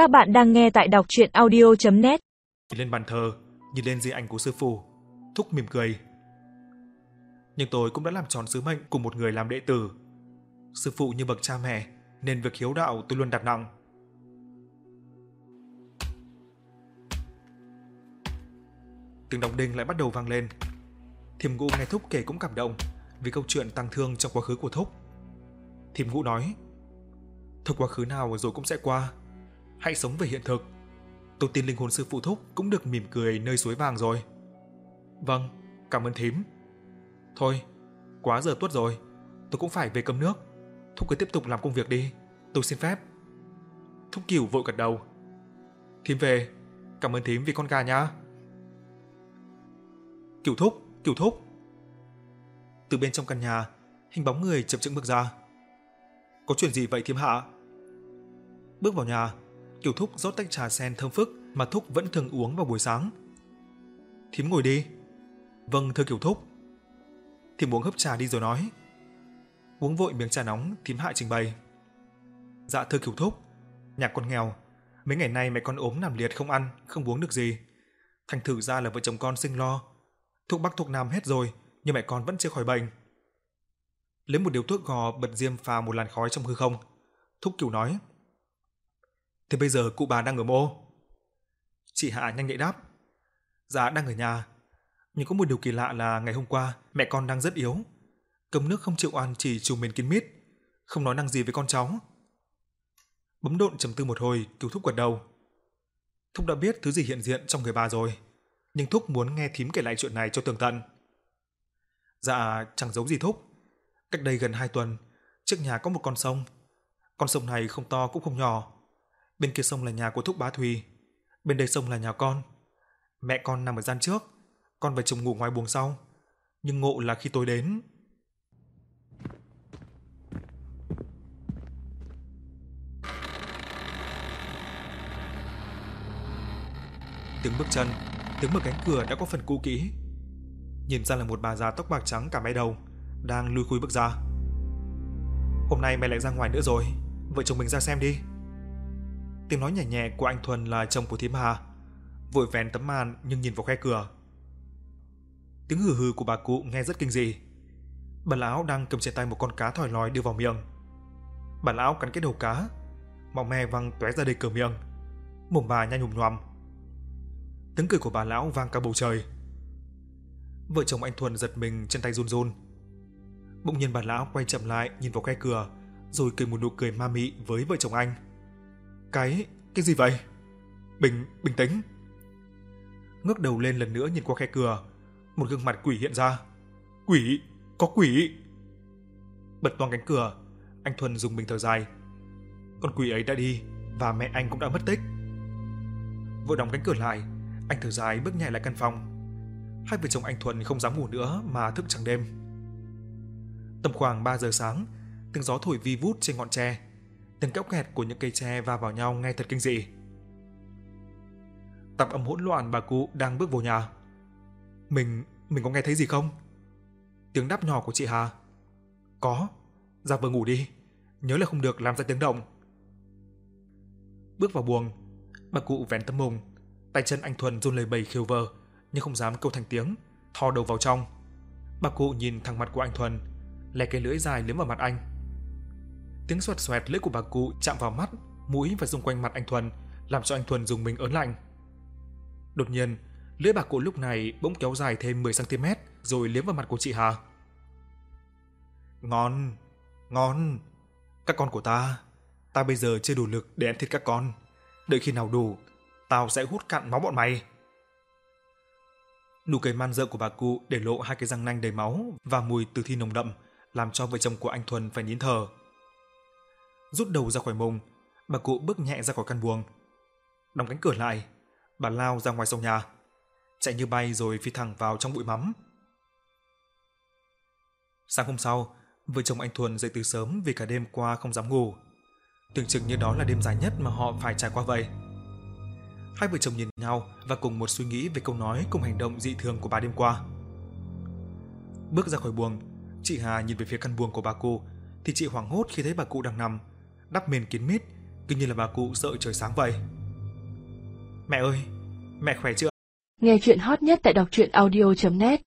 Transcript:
Các bạn đang nghe tại đọc chuyện audio.net Lên bàn thờ, nhìn lên di ảnh của sư phụ, thúc mỉm cười. Nhưng tôi cũng đã làm tròn sứ mệnh của một người làm đệ tử. Sư phụ như bậc cha mẹ, nên việc hiếu đạo tôi luôn đặt nặng. Tiếng đồng đinh lại bắt đầu vang lên. Thiểm ngũ nghe Thúc kể cũng cảm động vì câu chuyện tăng thương trong quá khứ của Thúc. Thiểm ngũ nói, thực quá khứ nào rồi cũng sẽ qua. Hãy sống về hiện thực. Tôi tin linh hồn sư phụ Thúc cũng được mỉm cười nơi suối vàng rồi. Vâng, cảm ơn thím. Thôi, quá giờ tuất rồi, tôi cũng phải về cấm nước. Thúc cứ tiếp tục làm công việc đi, tôi xin phép. Thúc Cửu vội gật đầu. Thím về, cảm ơn thím vì con gà nha. Cửu Thúc, Cửu Thúc. Từ bên trong căn nhà, hình bóng người chậm chững bước ra. Có chuyện gì vậy thím hạ? Bước vào nhà, Kiều Thúc rót tách trà sen thơm phức mà Thúc vẫn thường uống vào buổi sáng. Thím ngồi đi. Vâng thưa Kiều Thúc. Thím uống hấp trà đi rồi nói. Uống vội miếng trà nóng, thím hại trình bày. Dạ thưa Kiều Thúc, nhà con nghèo, mấy ngày nay mẹ con ốm nằm liệt không ăn, không uống được gì. Thành thử ra là vợ chồng con sinh lo. Thuốc bắc thuốc nam hết rồi, nhưng mẹ con vẫn chưa khỏi bệnh. Lấy một điếu thuốc gò bật diêm pha một làn khói trong hư không. Thúc Kiều nói. Thế bây giờ cụ bà đang ở mô? Chị Hạ nhanh nhạy đáp. Dạ đang ở nhà. Nhưng có một điều kỳ lạ là ngày hôm qua mẹ con đang rất yếu. cầm nước không chịu ăn chỉ trùng mền kín mít. Không nói năng gì với con cháu. Bấm độn trầm tư một hồi, cứu Thúc gật đầu. Thúc đã biết thứ gì hiện diện trong người bà rồi. Nhưng Thúc muốn nghe thím kể lại chuyện này cho tường tận. Dạ, chẳng giấu gì Thúc. Cách đây gần 2 tuần, trước nhà có một con sông. Con sông này không to cũng không nhỏ. Bên kia sông là nhà của Thúc Bá Thùy, bên đây sông là nhà con. Mẹ con nằm ở gian trước, con và chồng ngủ ngoài buồng sau. Nhưng ngộ là khi tôi đến, tiếng bước chân, tiếng mở cánh cửa đã có phần cũ kỹ. Nhìn ra là một bà già tóc bạc trắng cả mái đầu, đang lùi khui bước ra. Hôm nay mẹ lại ra ngoài nữa rồi, vợ chồng mình ra xem đi. Tiếng nói nhẹ nhẹ của anh Thuần là chồng của thím Hà, vội vén tấm màn nhưng nhìn vào khe cửa. Tiếng hừ hừ của bà cụ nghe rất kinh dị. Bà lão đang cầm trên tay một con cá thòi lòi đưa vào miệng. Bà lão cắn cái đầu cá, máu me văng tóe ra đầy cửa miệng. Mồm bà nhai nhùm nhoằm. Tiếng cười của bà lão vang cả bầu trời. Vợ chồng anh Thuần giật mình chân tay run run. Bỗng nhiên bà lão quay chậm lại nhìn vào khe cửa, rồi cười một nụ cười ma mị với vợ chồng anh. Cái, cái gì vậy? Bình, bình tĩnh. Ngước đầu lên lần nữa nhìn qua khe cửa, một gương mặt quỷ hiện ra. Quỷ, có quỷ. Bật toang cánh cửa, anh Thuần dùng mình thở dài. Con quỷ ấy đã đi và mẹ anh cũng đã mất tích. Vội đóng cánh cửa lại, anh thở dài bước nhảy lại căn phòng. Hai vợ chồng anh Thuần không dám ngủ nữa mà thức trắng đêm. Tầm khoảng 3 giờ sáng, tiếng gió thổi vi vút trên ngọn tre. Tiếng kéo kẹt của những cây tre va vào nhau nghe thật kinh dị. Tạp âm hỗn loạn bà cụ đang bước vào nhà. Mình, mình có nghe thấy gì không? Tiếng đáp nhỏ của chị Hà. Có, ra vừa ngủ đi, nhớ là không được làm ra tiếng động. Bước vào buồng, bà cụ vén tấm mùng, tay chân anh Thuần run lẩy bẩy khiêu vơ, nhưng không dám câu thành tiếng, thò đầu vào trong. Bà cụ nhìn thẳng mặt của anh Thuần, lè cái lưỡi dài liếm vào mặt anh. Tiếng xoẹt xoẹt lưỡi của bà cụ chạm vào mắt, mũi và xung quanh mặt anh Thuần, làm cho anh Thuần dùng mình ớn lạnh. Đột nhiên, lưỡi bà cụ lúc này bỗng kéo dài thêm 10 cm rồi liếm vào mặt của chị Hà. Ngon, ngon. Các con của ta, ta bây giờ chưa đủ lực để ăn thịt các con. Đợi khi nào đủ, tao sẽ hút cạn máu bọn mày. Nụ cười man dợ của bà cụ để lộ hai cái răng nanh đầy máu và mùi tử thi nồng đậm, làm cho vợ chồng của anh Thuần phải nín thở. Rút đầu ra khỏi mông, bà cụ bước nhẹ ra khỏi căn buồng. Đóng cánh cửa lại, bà lao ra ngoài sông nhà, chạy như bay rồi phi thẳng vào trong bụi mắm. Sáng hôm sau, vợ chồng anh Thuần dậy từ sớm vì cả đêm qua không dám ngủ. Tưởng chừng như đó là đêm dài nhất mà họ phải trải qua vậy. Hai vợ chồng nhìn nhau và cùng một suy nghĩ về câu nói cùng hành động dị thường của bà đêm qua. Bước ra khỏi buồng, chị Hà nhìn về phía căn buồng của bà cụ thì chị hoảng hốt khi thấy bà cụ đang nằm, đắp mền kín mít, cứ như là bà cụ sợ trời sáng vậy. Mẹ ơi, mẹ khỏe chưa? Nghe chuyện hot nhất tại đọc truyện audio.net